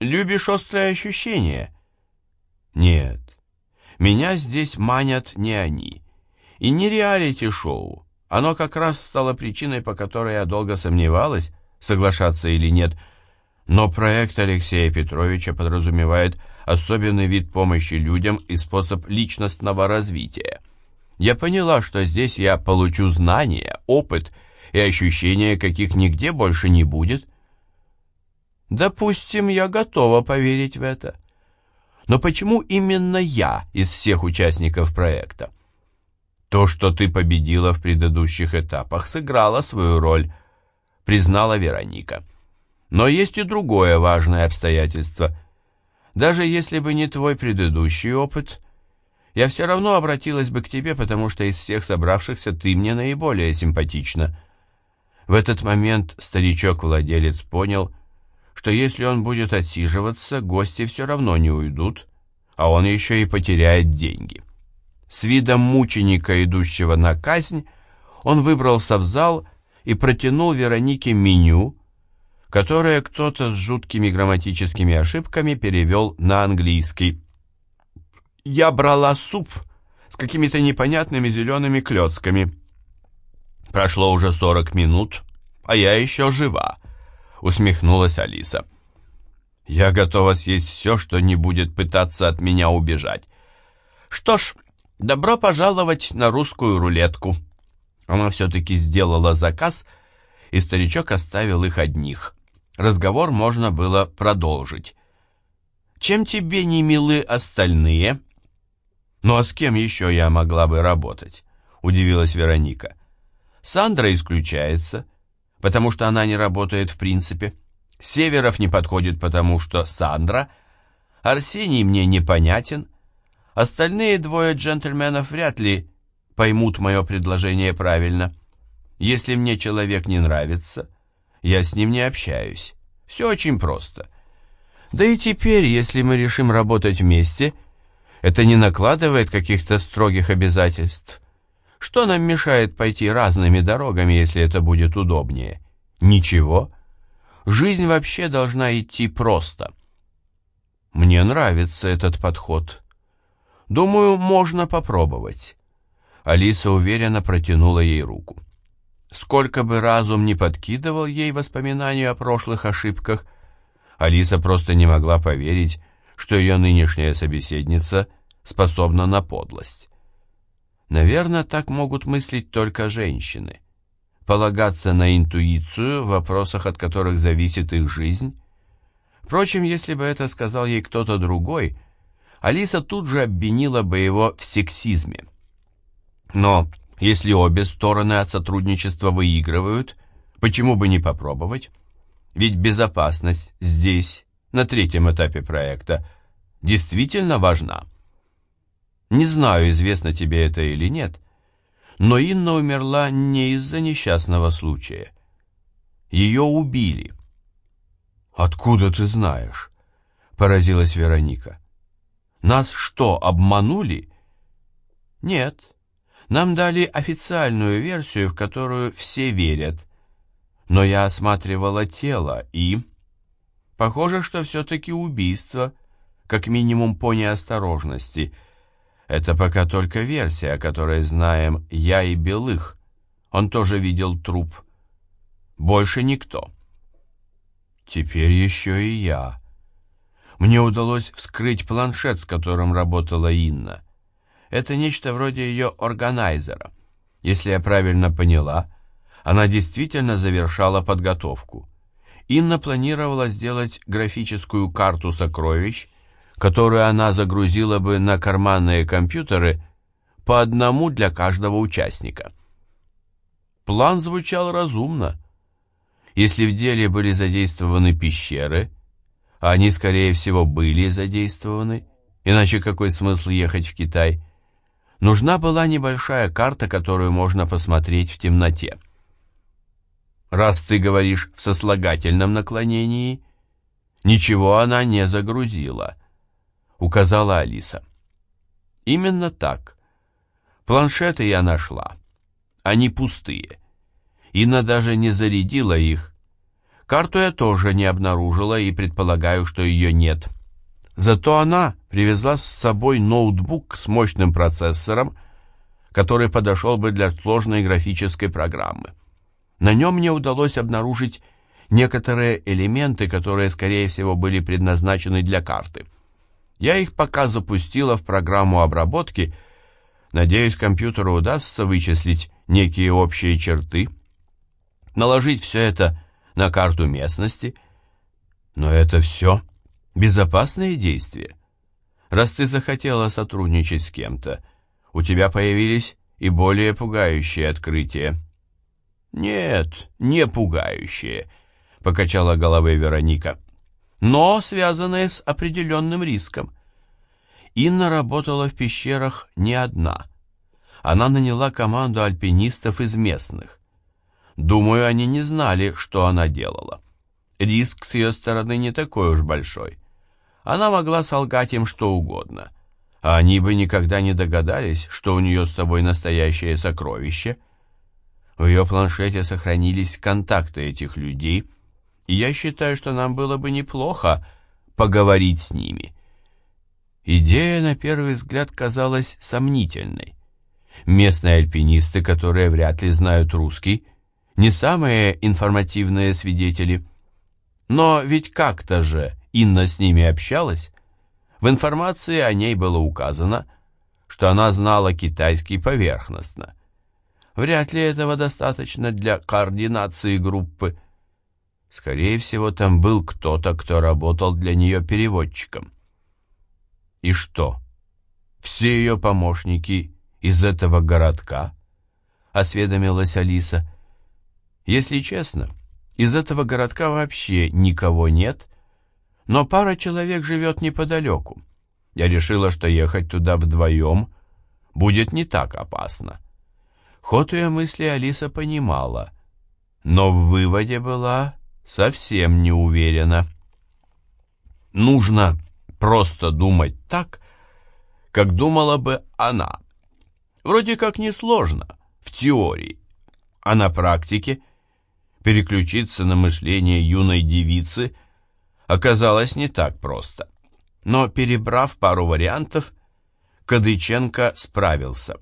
Любишь острые ощущения? Нет. Меня здесь манят не они. И не реалити-шоу. Оно как раз стало причиной, по которой я долго сомневалась, соглашаться или нет. Но проект Алексея Петровича подразумевает особенный вид помощи людям и способ личностного развития. Я поняла, что здесь я получу знания, опыт и ощущения, каких нигде больше не будет. Допустим, я готова поверить в это. Но почему именно я из всех участников проекта? То, что ты победила в предыдущих этапах, сыграло свою роль, признала Вероника. Но есть и другое важное обстоятельство. Даже если бы не твой предыдущий опыт, я все равно обратилась бы к тебе, потому что из всех собравшихся ты мне наиболее симпатична. В этот момент старичок-владелец понял, что если он будет отсиживаться, гости все равно не уйдут, а он еще и потеряет деньги. С видом мученика, идущего на казнь, он выбрался в зал и протянул Веронике меню, которое кто-то с жуткими грамматическими ошибками перевел на английский. «Я брала суп с какими-то непонятными зелеными клетками. Прошло уже сорок минут, а я еще жива», — усмехнулась Алиса. «Я готова съесть все, что не будет пытаться от меня убежать. Что ж, добро пожаловать на русскую рулетку». Она все-таки сделала заказ, и старичок оставил их одних. Разговор можно было продолжить. «Чем тебе не милы остальные?» «Ну а с кем еще я могла бы работать?» — удивилась Вероника. «Сандра исключается, потому что она не работает в принципе. Северов не подходит, потому что Сандра. Арсений мне непонятен. Остальные двое джентльменов вряд ли поймут мое предложение правильно. Если мне человек не нравится, я с ним не общаюсь. Все очень просто. Да и теперь, если мы решим работать вместе, это не накладывает каких-то строгих обязательств. Что нам мешает пойти разными дорогами, если это будет удобнее? Ничего. Жизнь вообще должна идти просто. Мне нравится этот подход. Думаю, можно попробовать. Алиса уверенно протянула ей руку. Сколько бы разум не подкидывал ей воспоминания о прошлых ошибках, Алиса просто не могла поверить, что ее нынешняя собеседница способна на подлость. Наверное, так могут мыслить только женщины. Полагаться на интуицию в вопросах, от которых зависит их жизнь. Впрочем, если бы это сказал ей кто-то другой, Алиса тут же обвинила бы его в сексизме. Но если обе стороны от сотрудничества выигрывают, почему бы не попробовать? Ведь безопасность здесь, на третьем этапе проекта, действительно важна. Не знаю, известно тебе это или нет, но Инна умерла не из-за несчастного случая. Ее убили. «Откуда ты знаешь?» — поразилась Вероника. «Нас что, обманули?» «Нет, нам дали официальную версию, в которую все верят. Но я осматривала тело и... Похоже, что все-таки убийство, как минимум по неосторожности — это пока только версия, о которой знаем я и Белых. Он тоже видел труп. Больше никто. Теперь еще и я. Мне удалось вскрыть планшет, с которым работала Инна. Это нечто вроде ее органайзера. Если я правильно поняла, она действительно завершала подготовку. Инна планировала сделать графическую карту сокровищ которую она загрузила бы на карманные компьютеры по одному для каждого участника. План звучал разумно. Если в деле были задействованы пещеры, а они, скорее всего, были задействованы, иначе какой смысл ехать в Китай, нужна была небольшая карта, которую можно посмотреть в темноте. Раз ты говоришь в сослагательном наклонении, ничего она не загрузила — указала Алиса. Именно так. Планшеты я нашла. Они пустые. Инна даже не зарядила их. Карту я тоже не обнаружила и предполагаю, что ее нет. Зато она привезла с собой ноутбук с мощным процессором, который подошел бы для сложной графической программы. На нем мне удалось обнаружить некоторые элементы, которые, скорее всего, были предназначены для карты. Я их пока запустила в программу обработки. Надеюсь, компьютеру удастся вычислить некие общие черты, наложить все это на карту местности. Но это все безопасные действия. Раз ты захотела сотрудничать с кем-то, у тебя появились и более пугающие открытия. Нет, не пугающие, покачала головой Вероника, но связанные с определенным риском. Инна работала в пещерах не одна. Она наняла команду альпинистов из местных. Думаю, они не знали, что она делала. Риск с ее стороны не такой уж большой. Она могла солгать им что угодно, а они бы никогда не догадались, что у нее с собой настоящее сокровище. В ее планшете сохранились контакты этих людей, я считаю, что нам было бы неплохо поговорить с ними. Идея на первый взгляд казалась сомнительной. Местные альпинисты, которые вряд ли знают русский, не самые информативные свидетели. Но ведь как-то же Инна с ними общалась. В информации о ней было указано, что она знала китайский поверхностно. Вряд ли этого достаточно для координации группы. Скорее всего, там был кто-то, кто работал для нее переводчиком. И что? Все ее помощники из этого городка? Осведомилась Алиса. Если честно, из этого городка вообще никого нет, но пара человек живет неподалеку. Я решила, что ехать туда вдвоем будет не так опасно. Ход ее мысли Алиса понимала, но в выводе была совсем не уверена. Нужно просто думать так, как думала бы она. Вроде как несложно, в теории, а на практике переключиться на мышление юной девицы оказалось не так просто. Но, перебрав пару вариантов, Кадыченко справился.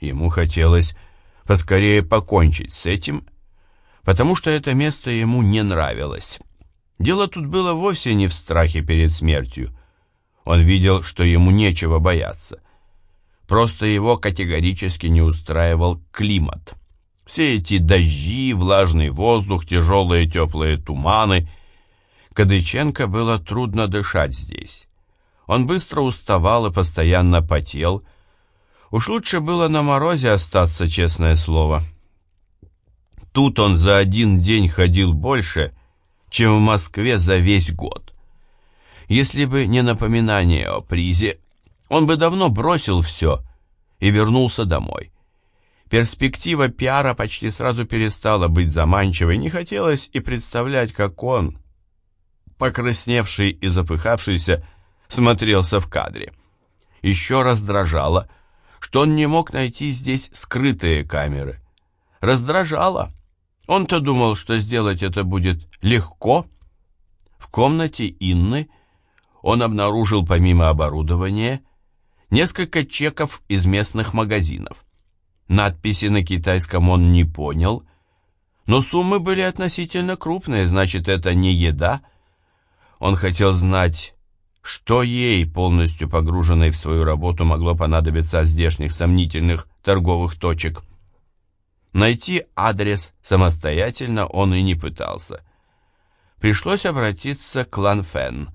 Ему хотелось поскорее покончить с этим, потому что это место ему не нравилось. Дело тут было вовсе не в страхе перед смертью. Он видел, что ему нечего бояться. Просто его категорически не устраивал климат. Все эти дожди, влажный воздух, тяжелые теплые туманы. Кадыченко было трудно дышать здесь. Он быстро уставал и постоянно потел. Уж лучше было на морозе остаться, честное слово. Тут он за один день ходил больше, чем в Москве за весь год. Если бы не напоминание о призе, он бы давно бросил все и вернулся домой. Перспектива пиара почти сразу перестала быть заманчивой, не хотелось и представлять, как он, покрасневший и запыхавшийся, смотрелся в кадре. Еще раздражало, что он не мог найти здесь скрытые камеры. Раздражало. Он-то думал, что сделать это будет легко. В комнате Инны он обнаружил помимо оборудования несколько чеков из местных магазинов. Надписи на китайском он не понял, но суммы были относительно крупные, значит, это не еда. Он хотел знать, что ей, полностью погруженной в свою работу, могло понадобиться от здешних сомнительных торговых точек. Найти адрес самостоятельно он и не пытался. Пришлось обратиться к Лан Фен.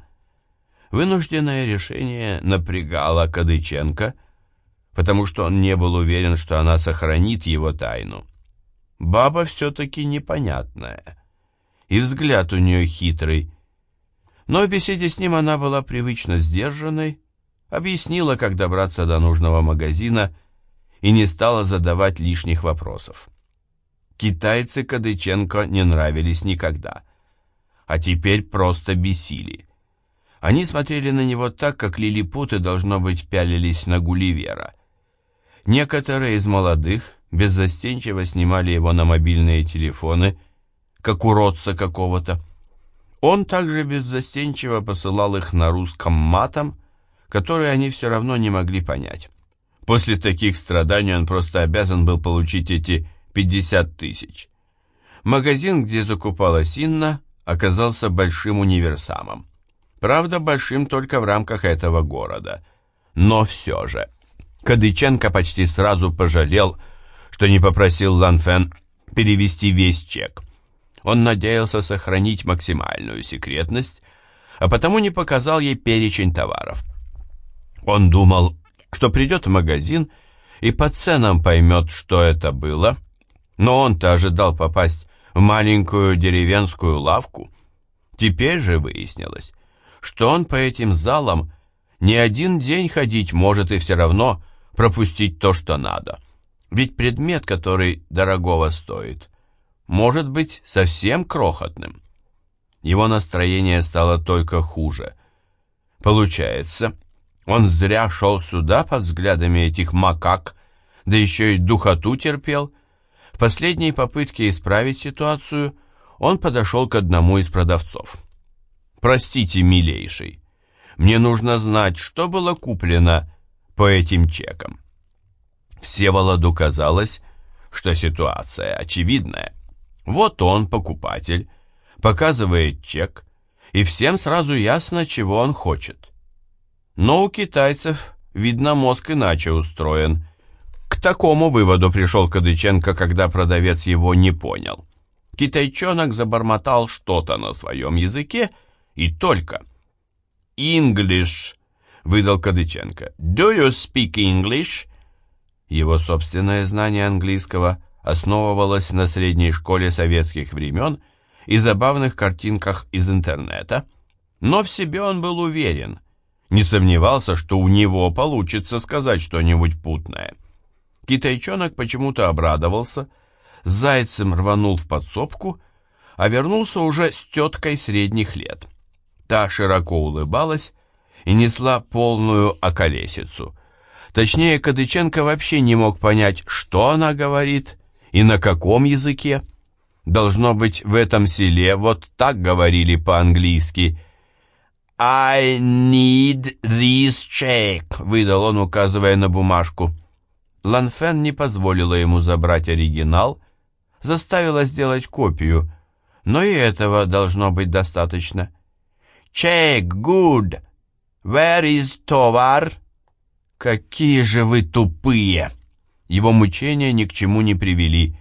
Вынужденное решение напрягало Кадыченко – потому что он не был уверен, что она сохранит его тайну. Баба все-таки непонятная, и взгляд у нее хитрый. Но в беседе с ним она была привычно сдержанной, объяснила, как добраться до нужного магазина и не стала задавать лишних вопросов. Китайцы Кадыченко не нравились никогда, а теперь просто бесили. Они смотрели на него так, как лилипуты, должно быть, пялились на Гулливера – Некоторые из молодых беззастенчиво снимали его на мобильные телефоны, как уродца какого-то. Он также беззастенчиво посылал их на русском матом, которые они все равно не могли понять. После таких страданий он просто обязан был получить эти 50 тысяч. Магазин, где закупалась Инна, оказался большим универсамом. Правда, большим только в рамках этого города. Но все же. Кадыченко почти сразу пожалел, что не попросил Ланфен перевести весь чек. Он надеялся сохранить максимальную секретность, а потому не показал ей перечень товаров. Он думал, что придет в магазин и по ценам поймет, что это было, но он-то ожидал попасть в маленькую деревенскую лавку. Теперь же выяснилось, что он по этим залам не один день ходить может и все равно пропустить то, что надо. Ведь предмет, который дорогого стоит, может быть совсем крохотным. Его настроение стало только хуже. Получается, он зря шел сюда под взглядами этих макак, да еще и духоту терпел. В последней попытке исправить ситуацию он подошел к одному из продавцов. «Простите, милейший, мне нужно знать, что было куплено по этим чекам». Всеволоду казалось, что ситуация очевидная. Вот он, покупатель, показывает чек, и всем сразу ясно, чего он хочет. Но у китайцев, видно, мозг иначе устроен. К такому выводу пришел Кадыченко, когда продавец его не понял. Китайчонок забормотал что-то на своем языке, и только. «English», — выдал Кадыченко. «Do you speak English?» Его собственное знание английского основывалось на средней школе советских времен и забавных картинках из интернета, но в себе он был уверен — не сомневался, что у него получится сказать что-нибудь путное. Китайчонок почему-то обрадовался, зайцем рванул в подсобку, а вернулся уже с теткой средних лет. Та широко улыбалась и несла полную околесицу. Точнее, Кадыченко вообще не мог понять, что она говорит и на каком языке. Должно быть, в этом селе вот так говорили по-английски – «I need this check», — выдал он, указывая на бумажку. Ланфен не позволила ему забрать оригинал, заставила сделать копию, но и этого должно быть достаточно. «Check, good. Where is товар?» «Какие же вы тупые!» Его мучения ни к чему не привели.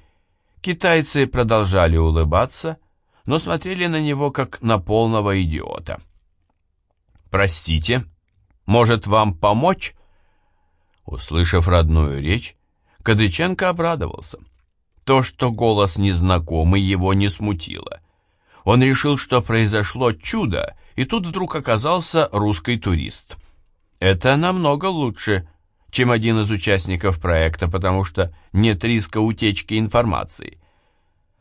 Китайцы продолжали улыбаться, но смотрели на него как на полного идиота. «Простите, может вам помочь?» Услышав родную речь, Кадыченко обрадовался. То, что голос незнакомый, его не смутило. Он решил, что произошло чудо, и тут вдруг оказался русский турист. Это намного лучше, чем один из участников проекта, потому что нет риска утечки информации.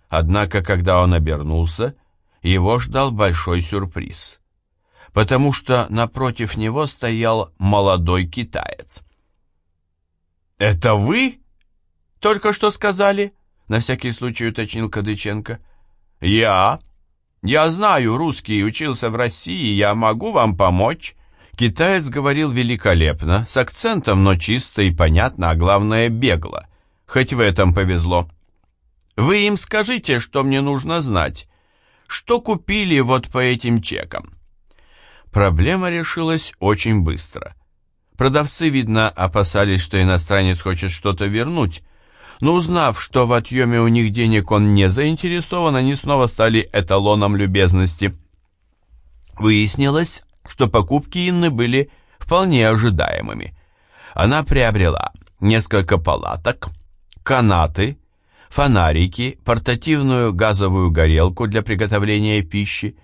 Однако, когда он обернулся, его ждал большой сюрприз потому что напротив него стоял молодой китаец. «Это вы?» «Только что сказали?» — на всякий случай уточнил Кадыченко. «Я. Я знаю русский, учился в России, я могу вам помочь». Китаец говорил великолепно, с акцентом, но чисто и понятно, а главное бегло. Хоть в этом повезло. «Вы им скажите, что мне нужно знать. Что купили вот по этим чекам?» Проблема решилась очень быстро. Продавцы, видно, опасались, что иностранец хочет что-то вернуть, но узнав, что в отъеме у них денег он не заинтересован, они снова стали эталоном любезности. Выяснилось, что покупки Инны были вполне ожидаемыми. Она приобрела несколько палаток, канаты, фонарики, портативную газовую горелку для приготовления пищи,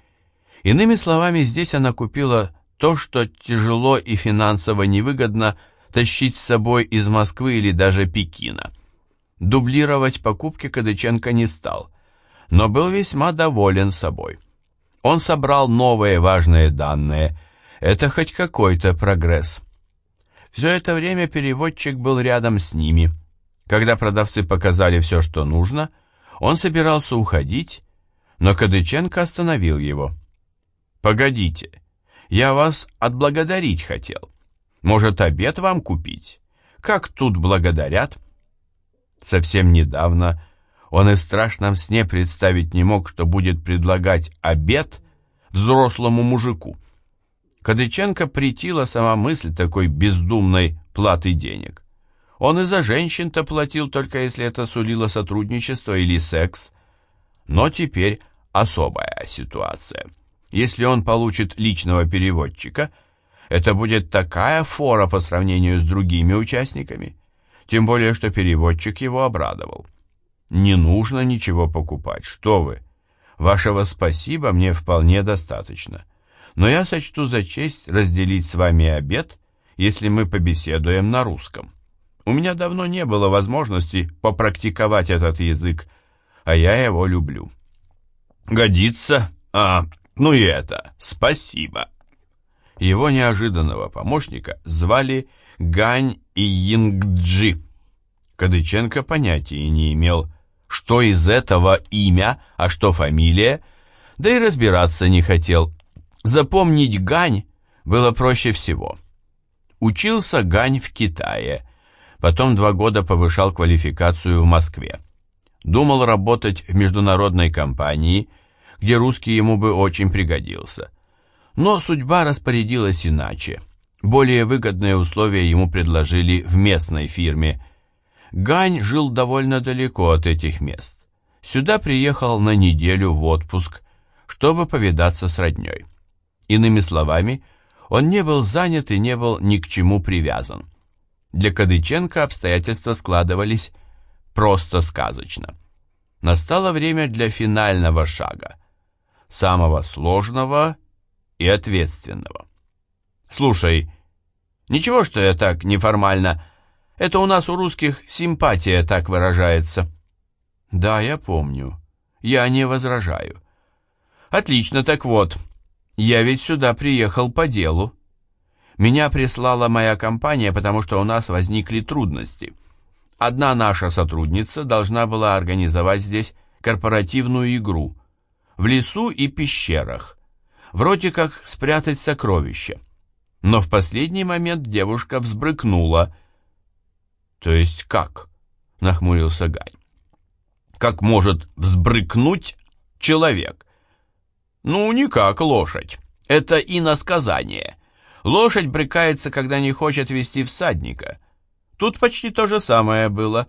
Иными словами, здесь она купила то, что тяжело и финансово невыгодно тащить с собой из Москвы или даже Пекина. Дублировать покупки Кадыченко не стал, но был весьма доволен собой. Он собрал новые важные данные. Это хоть какой-то прогресс. Все это время переводчик был рядом с ними. Когда продавцы показали все, что нужно, он собирался уходить, Но Кадыченко остановил его. «Погодите, я вас отблагодарить хотел. Может, обед вам купить? Как тут благодарят?» Совсем недавно он и в страшном сне представить не мог, что будет предлагать обед взрослому мужику. Кадыченко притила сама мысль такой бездумной платы денег. Он и за женщин-то платил, только если это сулило сотрудничество или секс. Но теперь особая ситуация. Если он получит личного переводчика, это будет такая фора по сравнению с другими участниками. Тем более, что переводчик его обрадовал. Не нужно ничего покупать, что вы. Вашего спасибо мне вполне достаточно. Но я сочту за честь разделить с вами обед, если мы побеседуем на русском. У меня давно не было возможности попрактиковать этот язык, а я его люблю. Годится? А, ну и это, спасибо. Его неожиданного помощника звали Гань Ингджи. Кадыченко понятия не имел, что из этого имя, а что фамилия, да и разбираться не хотел. Запомнить Гань было проще всего. Учился Гань в Китае, потом два года повышал квалификацию в Москве. Думал работать в международной компании, где русский ему бы очень пригодился. Но судьба распорядилась иначе. Более выгодные условия ему предложили в местной фирме – Гань жил довольно далеко от этих мест. Сюда приехал на неделю в отпуск, чтобы повидаться с родней. Иными словами, он не был занят и не был ни к чему привязан. Для Кадыченко обстоятельства складывались просто сказочно. Настало время для финального шага, самого сложного и ответственного. «Слушай, ничего, что я так неформально это у нас у русских симпатия так выражается. Да, я помню. Я не возражаю. Отлично, так вот. Я ведь сюда приехал по делу. Меня прислала моя компания, потому что у нас возникли трудности. Одна наша сотрудница должна была организовать здесь корпоративную игру. В лесу и пещерах. Вроде как спрятать сокровища. Но в последний момент девушка взбрыкнула – «То есть как?» — нахмурился Гай. «Как может взбрыкнуть человек?» «Ну, не как лошадь. Это иносказание. Лошадь брыкается, когда не хочет вести всадника. Тут почти то же самое было».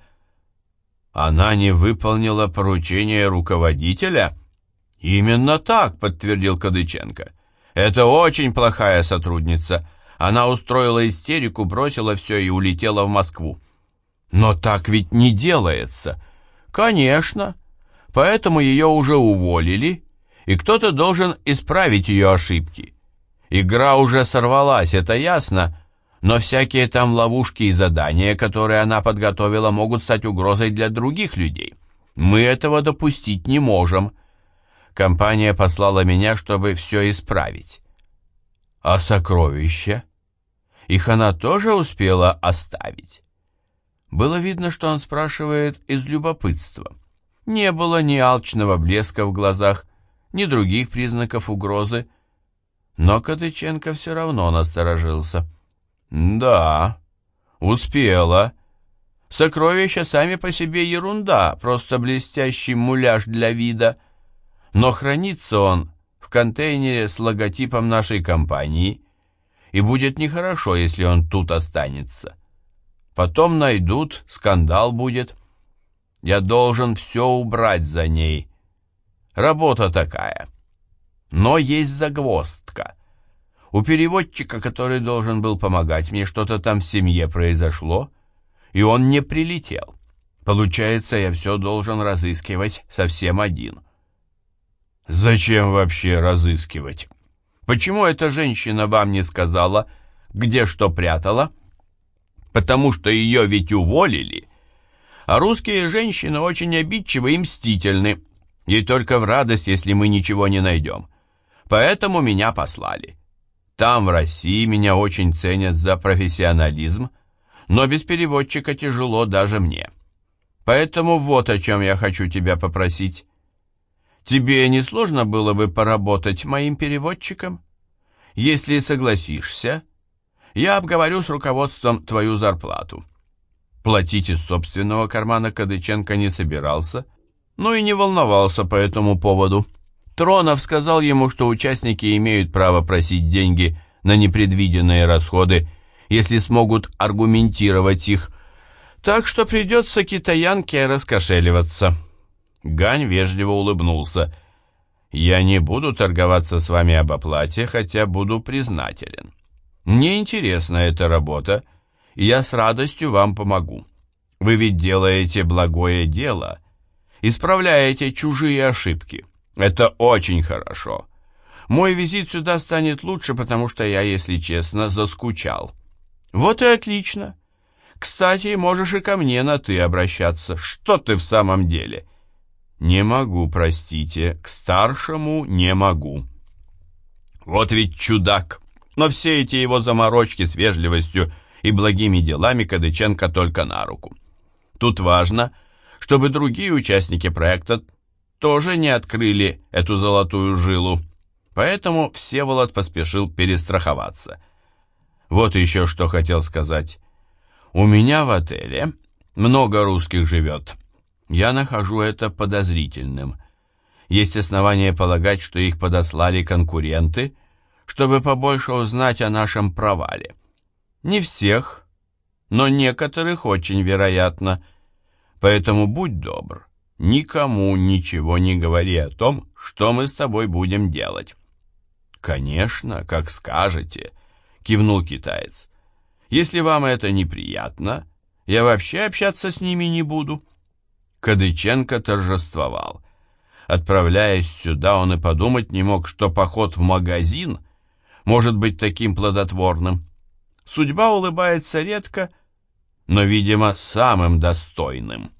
«Она не выполнила поручение руководителя?» «Именно так», — подтвердил Кадыченко. «Это очень плохая сотрудница. Она устроила истерику, бросила все и улетела в Москву. Но так ведь не делается. Конечно. Поэтому ее уже уволили, и кто-то должен исправить ее ошибки. Игра уже сорвалась, это ясно, но всякие там ловушки и задания, которые она подготовила, могут стать угрозой для других людей. Мы этого допустить не можем. Компания послала меня, чтобы все исправить. А сокровища? Их она тоже успела оставить? Было видно, что он спрашивает из любопытства. Не было ни алчного блеска в глазах, ни других признаков угрозы. Но Кадыченко все равно насторожился. «Да, успела. Сокровища сами по себе ерунда, просто блестящий муляж для вида. Но хранится он в контейнере с логотипом нашей компании, и будет нехорошо, если он тут останется». Потом найдут, скандал будет. Я должен все убрать за ней. Работа такая. Но есть загвоздка. У переводчика, который должен был помогать мне, что-то там в семье произошло, и он не прилетел. Получается, я все должен разыскивать совсем один. Зачем вообще разыскивать? Почему эта женщина вам не сказала, где что прятала? — потому что ее ведь уволили. А русские женщины очень обидчивы и мстительны. Ей только в радость, если мы ничего не найдем. Поэтому меня послали. Там, в России, меня очень ценят за профессионализм, но без переводчика тяжело даже мне. Поэтому вот о чем я хочу тебя попросить. Тебе не сложно было бы поработать моим переводчиком? Если согласишься, я обговорю с руководством твою зарплату. Платить из собственного кармана Кадыченко не собирался, но и не волновался по этому поводу. Тронов сказал ему, что участники имеют право просить деньги на непредвиденные расходы, если смогут аргументировать их, так что придется китаянке раскошеливаться. Гань вежливо улыбнулся. «Я не буду торговаться с вами об оплате, хотя буду признателен. Мне интересна эта работа, и я с радостью вам помогу. Вы ведь делаете благое дело, исправляете чужие ошибки. Это очень хорошо. Мой визит сюда станет лучше, потому что я, если честно, заскучал. Вот и отлично. Кстати, можешь и ко мне на «ты» обращаться. Что ты в самом деле?» «Не могу, простите, к старшему не могу». «Вот ведь чудак!» Но все эти его заморочки с вежливостью и благими делами Кадыченко только на руку. Тут важно, чтобы другие участники проекта тоже не открыли эту золотую жилу, поэтому Всеволод поспешил перестраховаться. Вот еще что хотел сказать. У меня в отеле много русских живет. Я нахожу это подозрительным. Есть основания полагать, что их подослали конкуренты, чтобы побольше узнать о нашем провале. Не всех, но некоторых очень вероятно. Поэтому будь добр, никому ничего не говори о том, что мы с тобой будем делать. Конечно, как скажете, кивнул китаец. Если вам это неприятно, я вообще общаться с ними не буду. Кадыченко торжествовал. Отправляясь сюда, он и подумать не мог, что поход в магазин может быть таким плодотворным. Судьба улыбается редко, но, видимо, самым достойным.